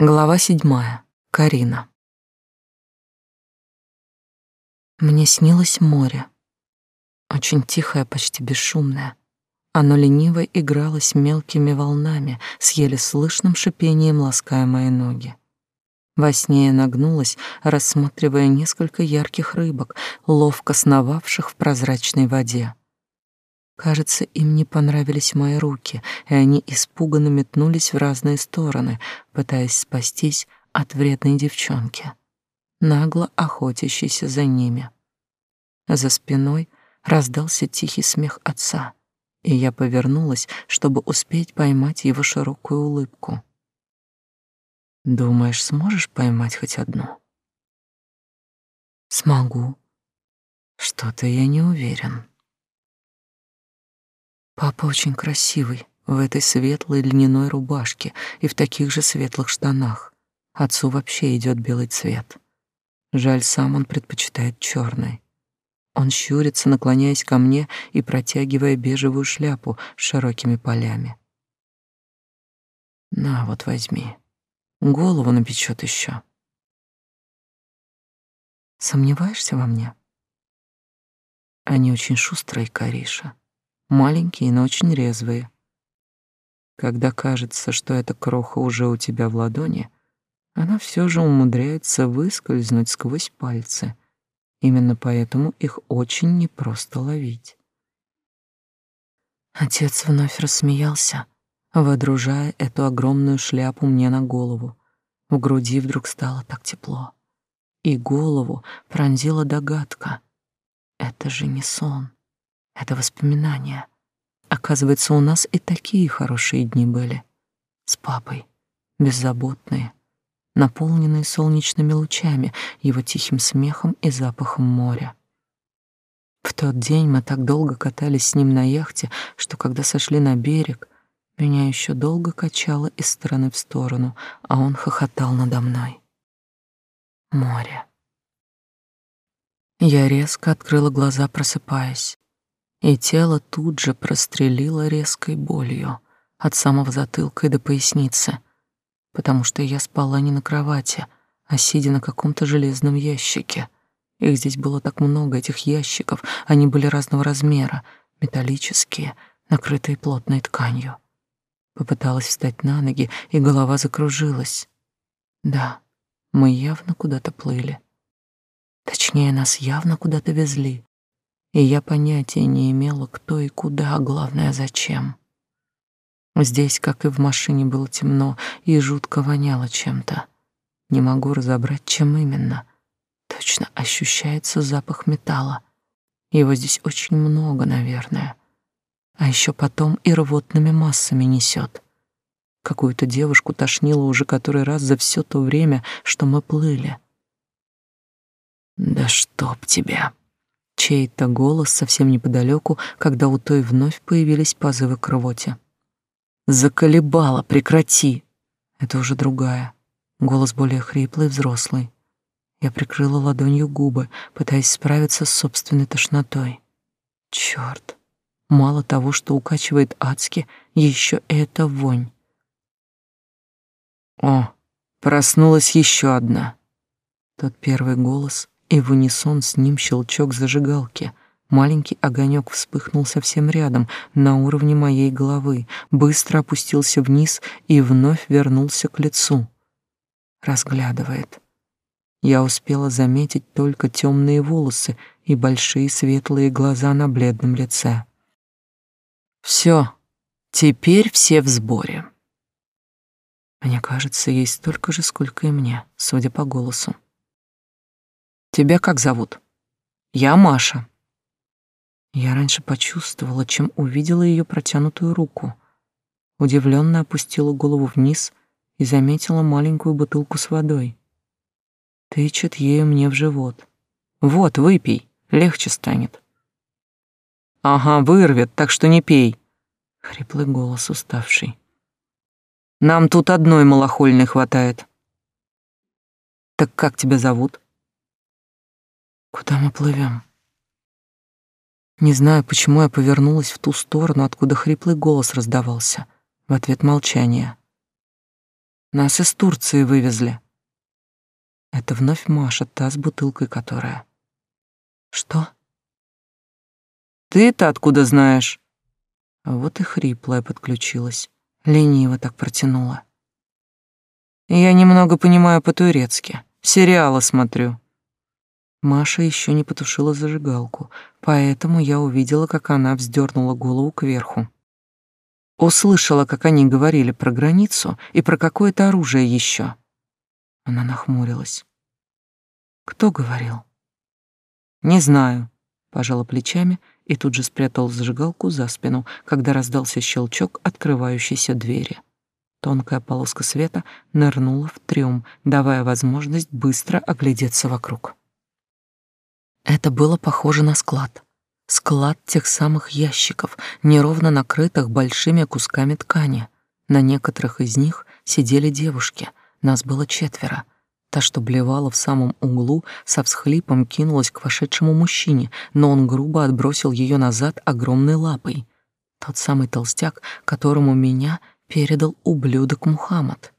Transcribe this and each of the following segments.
Глава седьмая. Карина. Мне снилось море. Очень тихое, почти бесшумное. Оно лениво игралось мелкими волнами, с еле слышным шипением лаская мои ноги. Во сне я нагнулась, рассматривая несколько ярких рыбок, ловко сновавших в прозрачной воде. Кажется, им не понравились мои руки, и они испуганно метнулись в разные стороны, пытаясь спастись от вредной девчонки, нагло охотящейся за ними. За спиной раздался тихий смех отца, и я повернулась, чтобы успеть поймать его широкую улыбку. «Думаешь, сможешь поймать хоть одну?» «Смогу. Что-то я не уверен». Папа очень красивый, в этой светлой льняной рубашке и в таких же светлых штанах. Отцу вообще идет белый цвет. Жаль, сам он предпочитает черный. Он щурится, наклоняясь ко мне и протягивая бежевую шляпу с широкими полями. На, вот возьми. Голову напечет еще. Сомневаешься во мне? Они очень шустрые, Кариша маленькие, но очень резвые. Когда кажется, что эта кроха уже у тебя в ладони, она все же умудряется выскользнуть сквозь пальцы. Именно поэтому их очень непросто ловить. Отец вновь рассмеялся, водружая эту огромную шляпу мне на голову. В груди вдруг стало так тепло. И голову пронзила догадка. Это же не сон. Это воспоминания. Оказывается, у нас и такие хорошие дни были. С папой. Беззаботные. Наполненные солнечными лучами, его тихим смехом и запахом моря. В тот день мы так долго катались с ним на яхте, что когда сошли на берег, меня еще долго качало из стороны в сторону, а он хохотал надо мной. Море. Я резко открыла глаза, просыпаясь и тело тут же прострелило резкой болью от самого затылка и до поясницы, потому что я спала не на кровати, а сидя на каком-то железном ящике. Их здесь было так много, этих ящиков, они были разного размера, металлические, накрытые плотной тканью. Попыталась встать на ноги, и голова закружилась. Да, мы явно куда-то плыли. Точнее, нас явно куда-то везли и я понятия не имела, кто и куда, а главное, зачем. Здесь, как и в машине, было темно и жутко воняло чем-то. Не могу разобрать, чем именно. Точно ощущается запах металла. Его здесь очень много, наверное. А еще потом и рвотными массами несет. Какую-то девушку тошнило уже который раз за все то время, что мы плыли. «Да чтоб тебя!» Чей-то голос совсем неподалеку, когда у той вновь появились позывы к рвоте. «Заколебала, прекрати!» Это уже другая. Голос более хриплый, взрослый. Я прикрыла ладонью губы, пытаясь справиться с собственной тошнотой. Чёрт! Мало того, что укачивает адски, еще эта вонь. О, проснулась еще одна. Тот первый голос и в унисон с ним щелчок зажигалки. Маленький огонек вспыхнул совсем рядом, на уровне моей головы, быстро опустился вниз и вновь вернулся к лицу. Разглядывает. Я успела заметить только темные волосы и большие светлые глаза на бледном лице. Все, теперь все в сборе. Мне кажется, ей столько же, сколько и мне, судя по голосу. Тебя как зовут? Я Маша. Я раньше почувствовала, чем увидела ее протянутую руку. Удивленно опустила голову вниз и заметила маленькую бутылку с водой. Тычет ею мне в живот. Вот, выпей, легче станет. Ага, вырвет, так что не пей. Хриплый голос уставший. Нам тут одной малохольной хватает. Так как тебя зовут? Куда мы плывем? Не знаю, почему я повернулась в ту сторону, откуда хриплый голос раздавался. В ответ молчание. Нас из Турции вывезли. Это вновь Маша, та с бутылкой которая. Что? Ты-то откуда знаешь? А вот и хриплая подключилась. Лениво так протянула. Я немного понимаю по-турецки. Сериалы смотрю. Маша еще не потушила зажигалку, поэтому я увидела, как она вздернула голову кверху. Услышала, как они говорили про границу и про какое-то оружие еще. Она нахмурилась. Кто говорил? Не знаю, пожала плечами и тут же спрятал зажигалку за спину, когда раздался щелчок открывающейся двери. Тонкая полоска света нырнула в трюм, давая возможность быстро оглядеться вокруг. Это было похоже на склад. Склад тех самых ящиков, неровно накрытых большими кусками ткани. На некоторых из них сидели девушки. Нас было четверо. Та, что блевала в самом углу, со всхлипом кинулась к вошедшему мужчине, но он грубо отбросил ее назад огромной лапой. Тот самый толстяк, которому меня передал ублюдок Мухаммад.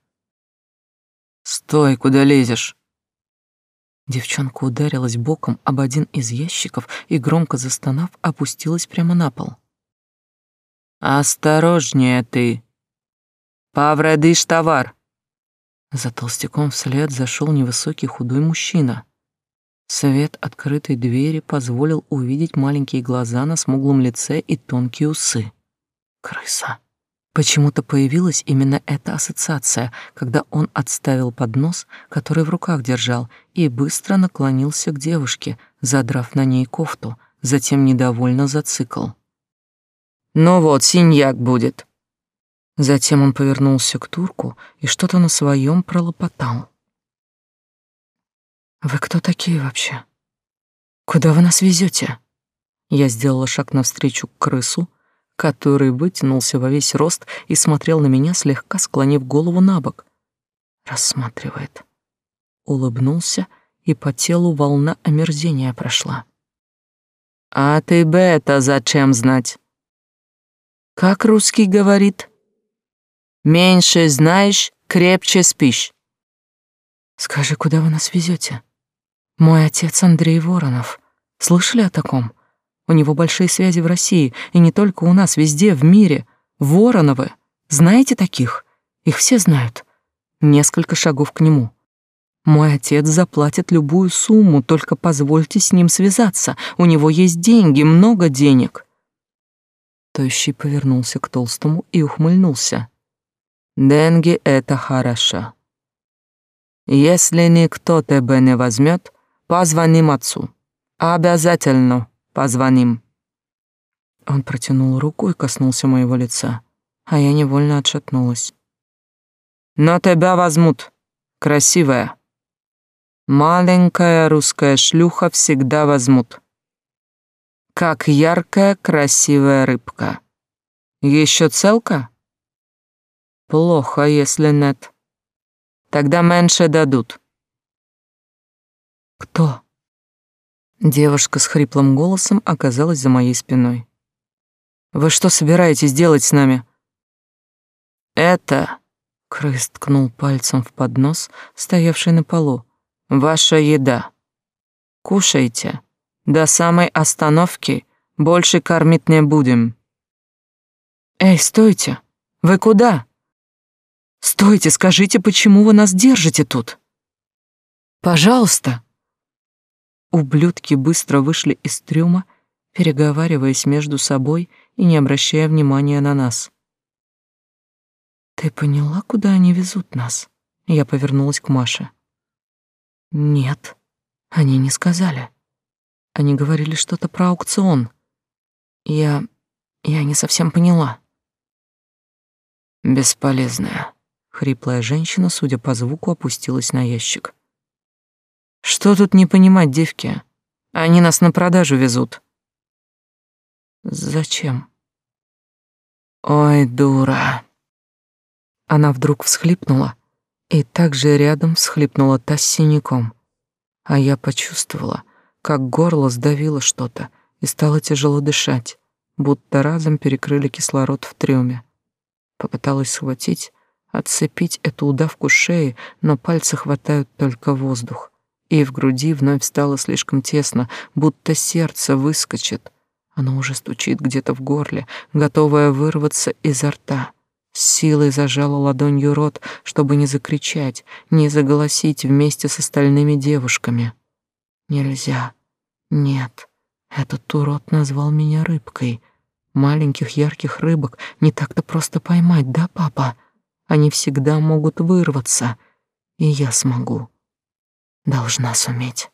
«Стой, куда лезешь?» Девчонка ударилась боком об один из ящиков и, громко застонав, опустилась прямо на пол. «Осторожнее ты! Повредишь товар!» За толстяком вслед зашел невысокий худой мужчина. Свет открытой двери позволил увидеть маленькие глаза на смуглом лице и тонкие усы. Крыса. Почему-то появилась именно эта ассоциация, когда он отставил поднос, который в руках держал, и быстро наклонился к девушке, задрав на ней кофту, затем недовольно зацикл. «Ну вот, синьяк будет». Затем он повернулся к турку и что-то на своем пролопотал. «Вы кто такие вообще? Куда вы нас везете? Я сделала шаг навстречу к крысу, который вытянулся во весь рост и смотрел на меня, слегка склонив голову на бок. Рассматривает. Улыбнулся, и по телу волна омерзения прошла. «А ты это зачем знать?» «Как русский говорит?» «Меньше знаешь, крепче спишь». «Скажи, куда вы нас везете? Мой отец Андрей Воронов. Слышали о таком?» У него большие связи в России, и не только у нас, везде, в мире. Вороновы. Знаете таких? Их все знают. Несколько шагов к нему. Мой отец заплатит любую сумму, только позвольте с ним связаться. У него есть деньги, много денег. Тощий повернулся к толстому и ухмыльнулся. Деньги — это хорошо. Если никто тебя не возьмет, позвоним отцу. Обязательно. Позвоним». Он протянул руку и коснулся моего лица, а я невольно отшатнулась. «Но тебя возьмут, красивая. Маленькая русская шлюха всегда возьмут. Как яркая красивая рыбка. Еще целка? Плохо, если нет. Тогда меньше дадут». «Кто?» Девушка с хриплым голосом оказалась за моей спиной. «Вы что собираетесь делать с нами?» «Это...» — крыс ткнул пальцем в поднос, стоявший на полу. «Ваша еда. Кушайте. До самой остановки больше кормить не будем». «Эй, стойте! Вы куда?» «Стойте, скажите, почему вы нас держите тут?» «Пожалуйста!» Ублюдки быстро вышли из трюма, переговариваясь между собой и не обращая внимания на нас. «Ты поняла, куда они везут нас?» Я повернулась к Маше. «Нет, они не сказали. Они говорили что-то про аукцион. Я... я не совсем поняла». «Бесполезная», — хриплая женщина, судя по звуку, опустилась на ящик. Что тут не понимать, девки? Они нас на продажу везут. Зачем? Ой, дура. Она вдруг всхлипнула, и также рядом всхлипнула та с синяком. А я почувствовала, как горло сдавило что-то, и стало тяжело дышать, будто разом перекрыли кислород в трюме. Попыталась схватить, Отцепить эту удавку шеи, но пальцы хватают только воздух. И в груди вновь стало слишком тесно, будто сердце выскочит. Оно уже стучит где-то в горле, готовое вырваться изо рта. С силой зажала ладонью рот, чтобы не закричать, не заголосить вместе с остальными девушками. Нельзя. Нет. Этот урод назвал меня рыбкой. Маленьких ярких рыбок не так-то просто поймать, да, папа? Они всегда могут вырваться. И я смогу. Должна суметь.